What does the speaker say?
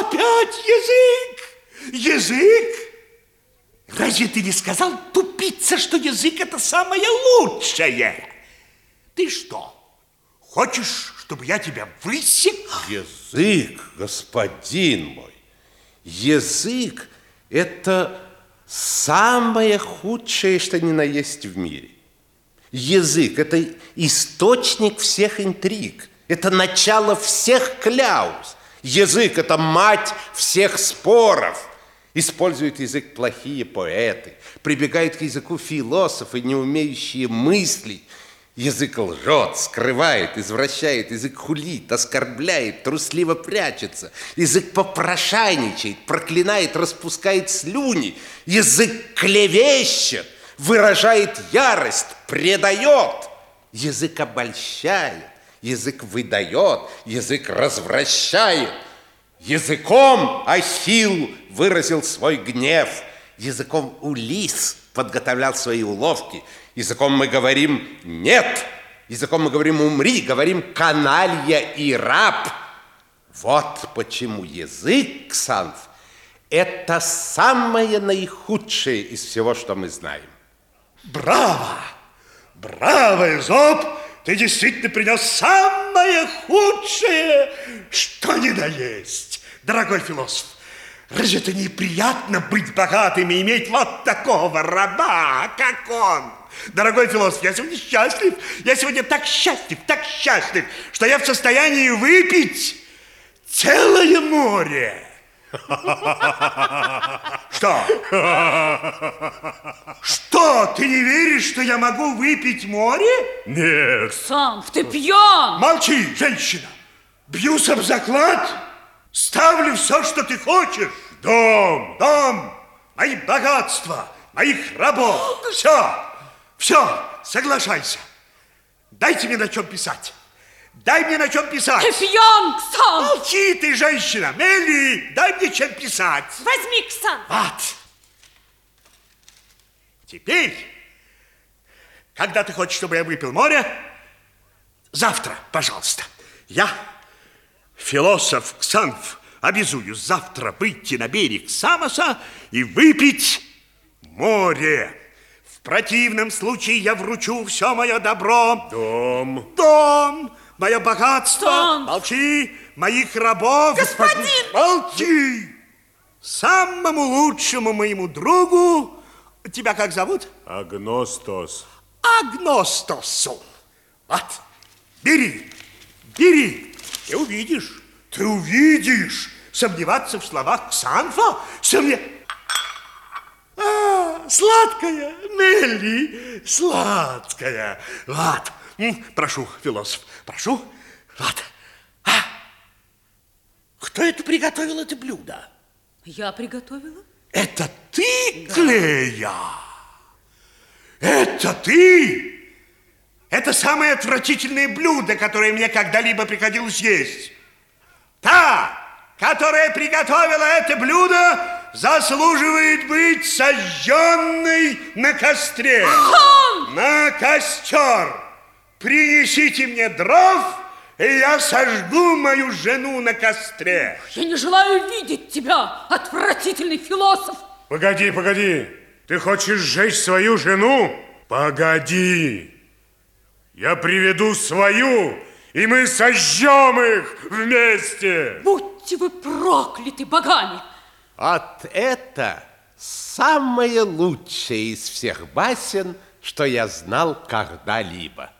Опять язык! Язык! Разве ты не сказал, тупица, что язык это самое лучшее? Ты что, хочешь, чтобы я тебя высек? Язык, господин мой, язык это самое худшее, что ни на есть в мире. Язык – это источник всех интриг, это начало всех кляуз. Язык – это мать всех споров. Используют язык плохие поэты, прибегают к языку философы, не умеющие мыслить. Язык лжет, скрывает, извращает, язык хулит, оскорбляет, трусливо прячется. Язык попрошайничает, проклинает, распускает слюни. Язык клевещет, выражает ярость, предает. Язык обольщает, язык выдает, язык развращает. Языком Ахилл выразил свой гнев, языком Улис подготовлял свои уловки, языком мы говорим «нет», языком мы говорим «умри», говорим «каналья» и «раб». Вот почему язык, Ксанф, это самое наихудшее из всего, что мы знаем. Браво! Браво, Эзоп! Ты действительно принес самое худшее, что ни на есть. Дорогой философ, разве это неприятно быть богатым и иметь вот такого раба, как он? Дорогой философ, я сегодня счастлив. Я сегодня так счастлив, так счастлив, что я в состоянии выпить целое море. Что? Что, ты не веришь, что я могу выпить море? Нет. Сам, ты пьян. Молчи, женщина. Бьюсь об заклад, ставлю все, что ты хочешь. Дом, дом, мои богатства, моих рабов. Все, все, соглашайся. Дайте мне на чем писать. Дай мне на чем писать. Ты пьян, Ксан. Молчи ты, женщина. Мелли, дай мне чем писать. Возьми, Ксан. Вот. Теперь, когда ты хочешь, чтобы я выпил море, завтра, пожалуйста, я, философ Ксанф, обязуюсь завтра выйти на берег Самоса и выпить море. В противном случае я вручу все мое добро. Дом. Дом, мое богатство. Сон. Молчи, моих рабов. Господин! Молчи. Самому лучшему моему другу, тебя как зовут? Агностос. Агностосу. Вот, бери, бери. Ты увидишь, ты увидишь. Сомневаться в словах Ксанфа? Сомне... А, сладкая, Нелли, сладкая. Вот, прошу, философ, прошу. Вот. А, кто это приготовил это блюдо? Я приготовила. Это ты, Клея? Это ты? Это самое отвратительное блюдо, которое мне когда-либо приходилось есть. Та, которая приготовила это блюдо, заслуживает быть сожженной на костре. На костер. Принесите мне дров, и я сожгу мою жену на костре. Я не желаю видеть тебя, отвратительный философ. Погоди, погоди. Ты хочешь сжечь свою жену? Погоди. Я приведу свою, и мы сожжем их вместе. Будьте вы прокляты богами. Вот это самое лучшее из всех басен, что я знал когда-либо.